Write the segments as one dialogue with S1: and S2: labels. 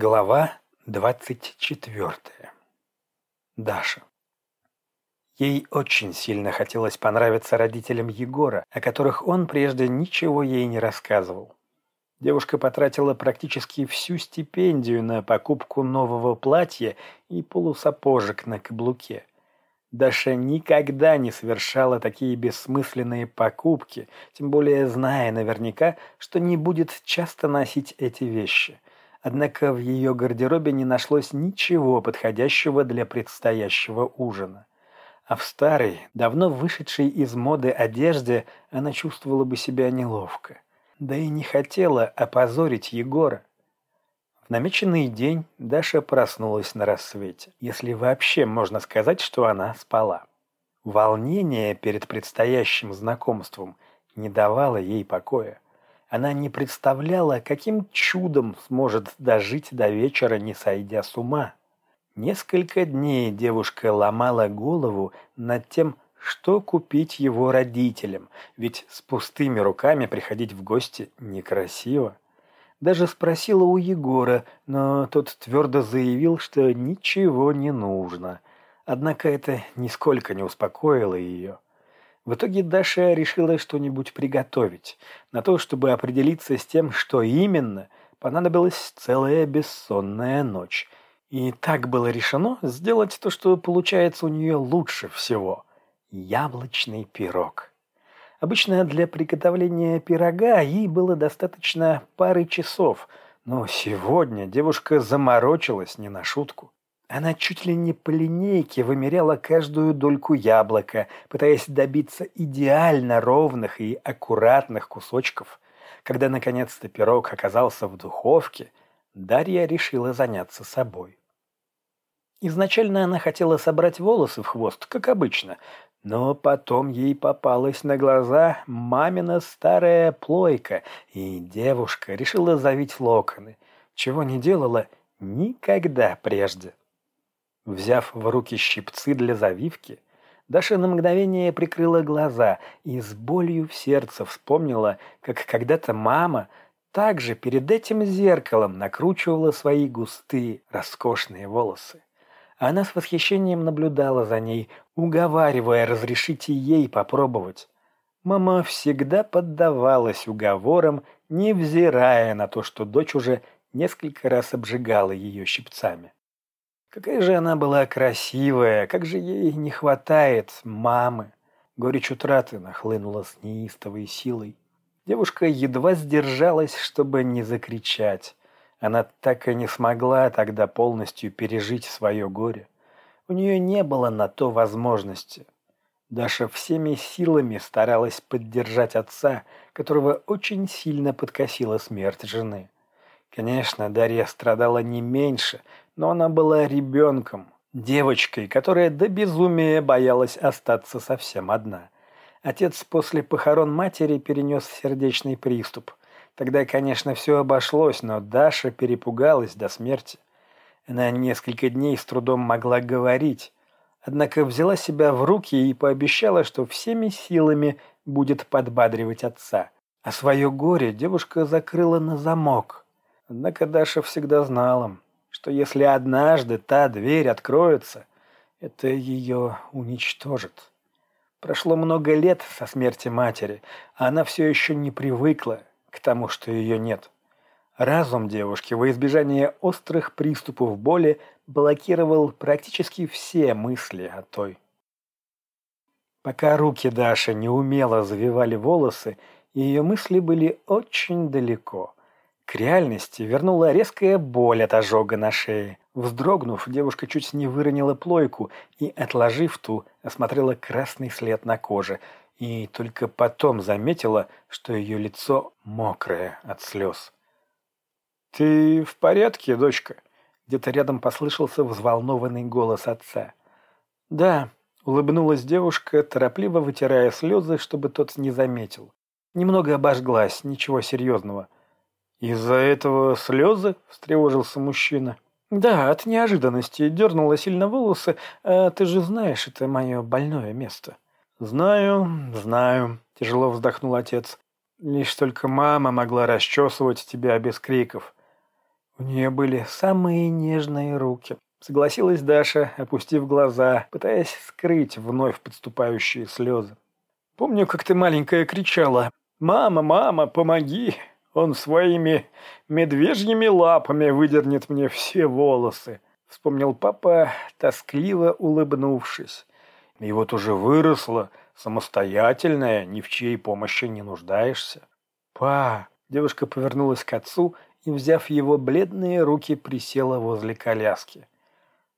S1: Глава двадцать четвертая. Даша. Ей очень сильно хотелось понравиться родителям Егора, о которых он прежде ничего ей не рассказывал. Девушка потратила практически всю стипендию на покупку нового платья и полусапожек на каблуке. Даша никогда не совершала такие бессмысленные покупки, тем более зная наверняка, что не будет часто носить эти вещи – Однако в ее гардеробе не нашлось ничего подходящего для предстоящего ужина. А в старой, давно вышедшей из моды одежде она чувствовала бы себя неловко. Да и не хотела опозорить Егора. В намеченный день Даша проснулась на рассвете, если вообще можно сказать, что она спала. Волнение перед предстоящим знакомством не давало ей покоя. Она не представляла, каким чудом сможет дожить до вечера, не сойдя с ума. Несколько дней девушка ломала голову над тем, что купить его родителям, ведь с пустыми руками приходить в гости некрасиво. Даже спросила у Егора, но тот твердо заявил, что ничего не нужно. Однако это нисколько не успокоило ее. В итоге Даша решила что-нибудь приготовить. На то, чтобы определиться с тем, что именно, понадобилась целая бессонная ночь. И так было решено сделать то, что получается у нее лучше всего – яблочный пирог. Обычно для приготовления пирога ей было достаточно пары часов, но сегодня девушка заморочилась не на шутку. Она чуть ли не по линейке вымеряла каждую дольку яблока, пытаясь добиться идеально ровных и аккуратных кусочков. Когда наконец-то пирог оказался в духовке, Дарья решила заняться собой. Изначально она хотела собрать волосы в хвост, как обычно, но потом ей попалась на глаза мамина старая плойка, и девушка решила завить локоны, чего не делала никогда прежде. Взяв в руки щипцы для завивки, Даша на мгновение прикрыла глаза и с болью в сердце вспомнила, как когда-то мама также перед этим зеркалом накручивала свои густые, роскошные волосы. Она с восхищением наблюдала за ней, уговаривая разрешить ей попробовать. Мама всегда поддавалась уговорам, невзирая на то, что дочь уже несколько раз обжигала ее щипцами. Какая же она была красивая, как же ей не хватает мамы. Горечь утраты нахлынула с неистовой силой. Девушка едва сдержалась, чтобы не закричать. Она так и не смогла тогда полностью пережить свое горе. У нее не было на то возможности. Даша всеми силами старалась поддержать отца, которого очень сильно подкосила смерть жены. Конечно, Дарья страдала не меньше, но она была ребенком, девочкой, которая до безумия боялась остаться совсем одна. Отец после похорон матери перенес сердечный приступ. Тогда, конечно, все обошлось, но Даша перепугалась до смерти. Она несколько дней с трудом могла говорить, однако взяла себя в руки и пообещала, что всеми силами будет подбадривать отца. А свое горе девушка закрыла на замок. Однако Даша всегда знала, что если однажды та дверь откроется, это ее уничтожит. Прошло много лет со смерти матери, а она все еще не привыкла к тому, что ее нет. Разум девушки во избежание острых приступов боли блокировал практически все мысли о той. Пока руки Даши неумело завивали волосы, ее мысли были очень далеко – к реальности вернула резкая боль от ожога на шее. Вздрогнув, девушка чуть не выронила плойку и, отложив ту, осмотрела красный след на коже. И только потом заметила, что ее лицо мокрое от слез. «Ты в порядке, дочка?» Где-то рядом послышался взволнованный голос отца. «Да», — улыбнулась девушка, торопливо вытирая слезы, чтобы тот не заметил. Немного обожглась, ничего серьезного. «Из-за этого слезы?» – встревожился мужчина. «Да, от неожиданности дернула сильно волосы. А ты же знаешь, это мое больное место». «Знаю, знаю», – тяжело вздохнул отец. «Лишь только мама могла расчесывать тебя без криков. У нее были самые нежные руки. Согласилась Даша, опустив глаза, пытаясь скрыть вновь подступающие слезы. «Помню, как ты маленькая кричала «Мама, мама, помоги!» Он своими медвежьими лапами выдернет мне все волосы. Вспомнил папа, тоскливо улыбнувшись. И вот уже выросла, самостоятельная, ни в чьей помощи не нуждаешься. «Па!» – девушка повернулась к отцу и, взяв его бледные руки, присела возле коляски.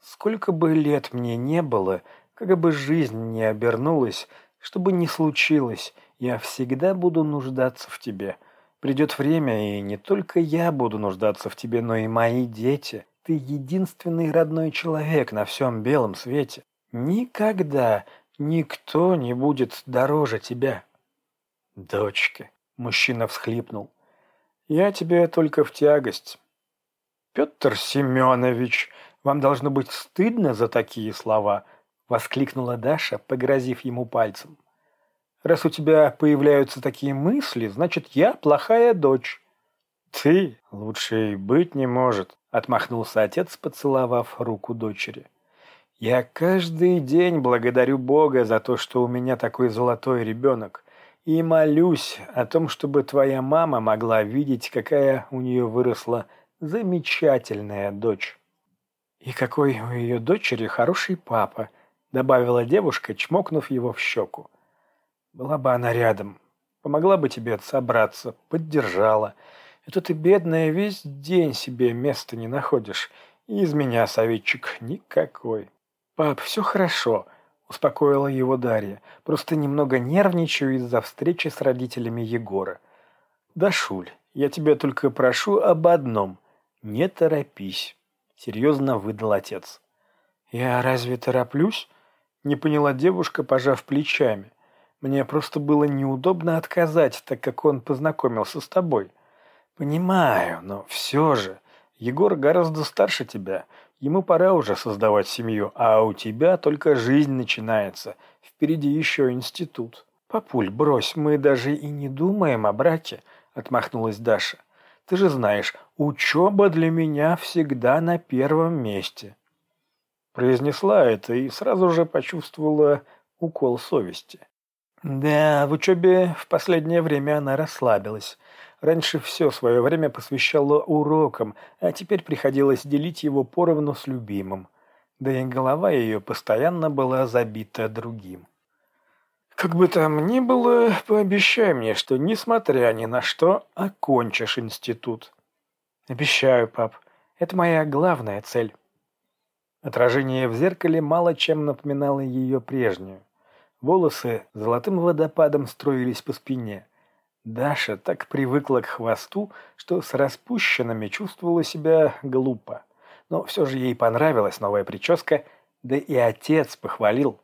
S1: «Сколько бы лет мне не было, как бы жизнь не обернулась, что бы ни случилось, я всегда буду нуждаться в тебе. Придет время, и не только я буду нуждаться в тебе, но и мои дети. Ты единственный родной человек на всем белом свете. Никогда никто не будет дороже тебя. Дочка, мужчина всхлипнул. Я тебе только в тягость. Петр Семенович, вам должно быть стыдно за такие слова, воскликнула Даша, погрозив ему пальцем. Раз у тебя появляются такие мысли, значит, я плохая дочь». «Ты лучше и быть не может», — отмахнулся отец, поцеловав руку дочери. «Я каждый день благодарю Бога за то, что у меня такой золотой ребенок, и молюсь о том, чтобы твоя мама могла видеть, какая у нее выросла замечательная дочь». «И какой у ее дочери хороший папа», — добавила девушка, чмокнув его в щеку. Была бы она рядом, помогла бы тебе собраться, поддержала. Это ты, бедная, весь день себе места не находишь. И из меня, советчик, никакой. Пап, все хорошо, успокоила его Дарья. Просто немного нервничаю из-за встречи с родителями Егора. Да, Шуль, я тебя только прошу об одном. Не торопись, серьезно выдал отец. Я разве тороплюсь? Не поняла девушка, пожав плечами. Мне просто было неудобно отказать, так как он познакомился с тобой. Понимаю, но все же. Егор гораздо старше тебя. Ему пора уже создавать семью, а у тебя только жизнь начинается. Впереди еще институт. Папуль, брось, мы даже и не думаем о браке, отмахнулась Даша. Ты же знаешь, учеба для меня всегда на первом месте. Произнесла это и сразу же почувствовала укол совести. Да, в учебе в последнее время она расслабилась. Раньше все свое время посвящала урокам, а теперь приходилось делить его поровну с любимым. Да и голова ее постоянно была забита другим. «Как бы там ни было, пообещай мне, что, несмотря ни на что, окончишь институт». «Обещаю, пап. Это моя главная цель». Отражение в зеркале мало чем напоминало ее прежнюю. Волосы золотым водопадом строились по спине. Даша так привыкла к хвосту, что с распущенными чувствовала себя глупо. Но все же ей понравилась новая прическа, да и отец похвалил.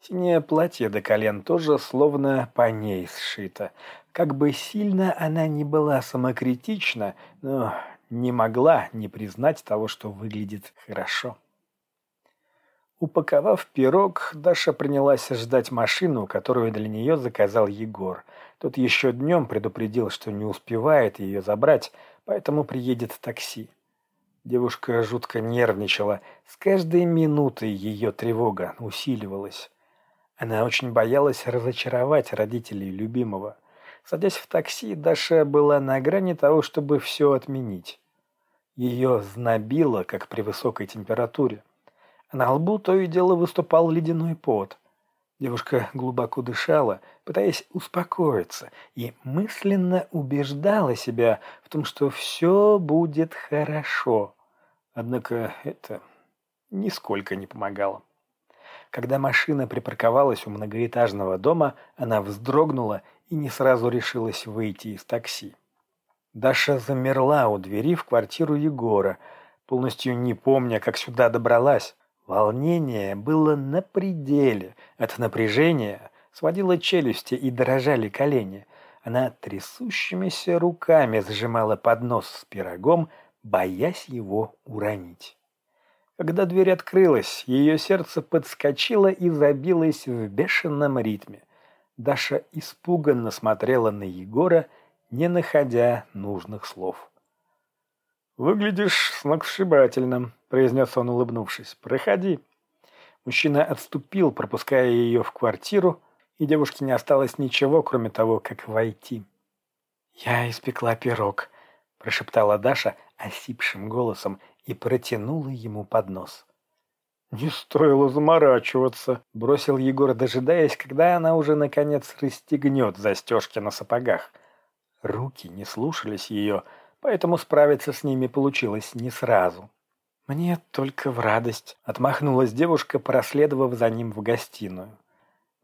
S1: Синее платье до колен тоже словно по ней сшито. Как бы сильно она ни была самокритична, но не могла не признать того, что выглядит хорошо. Упаковав пирог, Даша принялась ждать машину, которую для нее заказал Егор. Тот еще днем предупредил, что не успевает ее забрать, поэтому приедет такси. Девушка жутко нервничала. С каждой минутой ее тревога усиливалась. Она очень боялась разочаровать родителей любимого. Садясь в такси, Даша была на грани того, чтобы все отменить. Ее знобило, как при высокой температуре. На лбу то и дело выступал ледяной пот. Девушка глубоко дышала, пытаясь успокоиться, и мысленно убеждала себя в том, что все будет хорошо. Однако это нисколько не помогало. Когда машина припарковалась у многоэтажного дома, она вздрогнула и не сразу решилась выйти из такси. Даша замерла у двери в квартиру Егора, полностью не помня, как сюда добралась. Волнение было на пределе. От напряжения сводило челюсти и дрожали колени. Она трясущимися руками сжимала поднос с пирогом, боясь его уронить. Когда дверь открылась, ее сердце подскочило и забилось в бешеном ритме. Даша испуганно смотрела на Егора, не находя нужных слов. «Выглядишь сногсшибательно», — произнес он, улыбнувшись. «Проходи». Мужчина отступил, пропуская ее в квартиру, и девушке не осталось ничего, кроме того, как войти. «Я испекла пирог», — прошептала Даша осипшим голосом и протянула ему поднос. «Не стоило заморачиваться», — бросил Егор, дожидаясь, когда она уже, наконец, расстегнет застежки на сапогах. Руки не слушались ее, поэтому справиться с ними получилось не сразу. «Мне только в радость», — отмахнулась девушка, проследовав за ним в гостиную.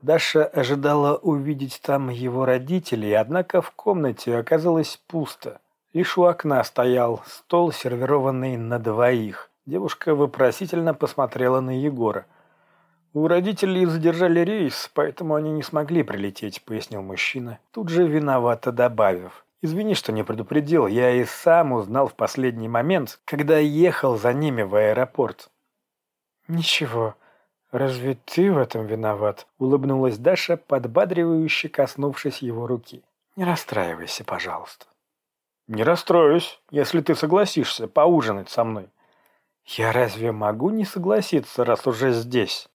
S1: Даша ожидала увидеть там его родителей, однако в комнате оказалось пусто. Лишь у окна стоял стол, сервированный на двоих. Девушка вопросительно посмотрела на Егора. «У родителей задержали рейс, поэтому они не смогли прилететь», — пояснил мужчина, тут же виновато добавив. Извини, что не предупредил. Я и сам узнал в последний момент, когда ехал за ними в аэропорт. Ничего. Разве ты в этом виноват? Улыбнулась Даша, подбадривающе коснувшись его руки. Не расстраивайся, пожалуйста. Не расстроюсь, если ты согласишься поужинать со мной. Я разве могу не согласиться, раз уже здесь?